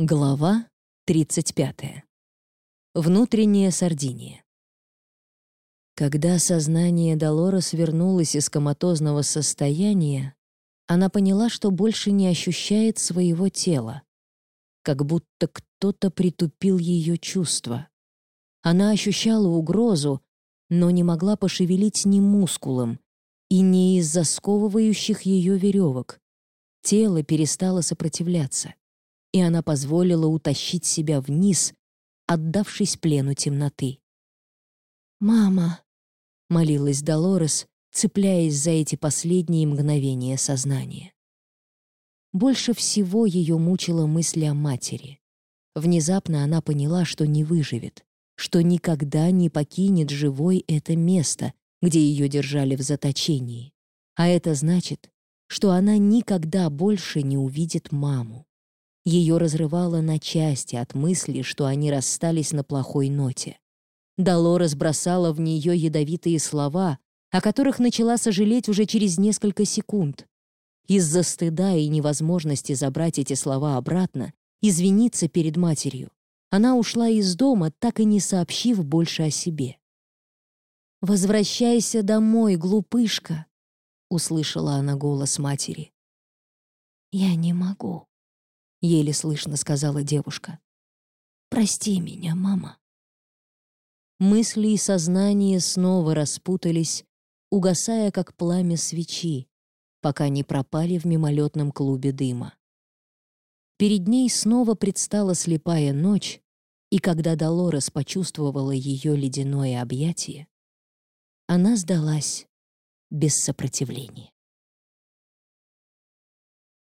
Глава 35. Внутренняя Сардиния. Когда сознание Долорес вернулось из коматозного состояния, она поняла, что больше не ощущает своего тела, как будто кто-то притупил ее чувства. Она ощущала угрозу, но не могла пошевелить ни мускулом и не из-за сковывающих ее веревок. Тело перестало сопротивляться и она позволила утащить себя вниз, отдавшись плену темноты. «Мама!» — молилась Долорес, цепляясь за эти последние мгновения сознания. Больше всего ее мучила мысль о матери. Внезапно она поняла, что не выживет, что никогда не покинет живой это место, где ее держали в заточении. А это значит, что она никогда больше не увидит маму. Ее разрывало на части от мысли, что они расстались на плохой ноте. Долорес бросала в нее ядовитые слова, о которых начала сожалеть уже через несколько секунд. Из-за стыда и невозможности забрать эти слова обратно, извиниться перед матерью, она ушла из дома, так и не сообщив больше о себе. «Возвращайся домой, глупышка!» — услышала она голос матери. «Я не могу», — еле слышно сказала девушка. «Прости меня, мама». Мысли и сознание снова распутались, угасая, как пламя свечи, пока не пропали в мимолетном клубе дыма. Перед ней снова предстала слепая ночь, и когда Долорес почувствовала ее ледяное объятие, она сдалась без сопротивления.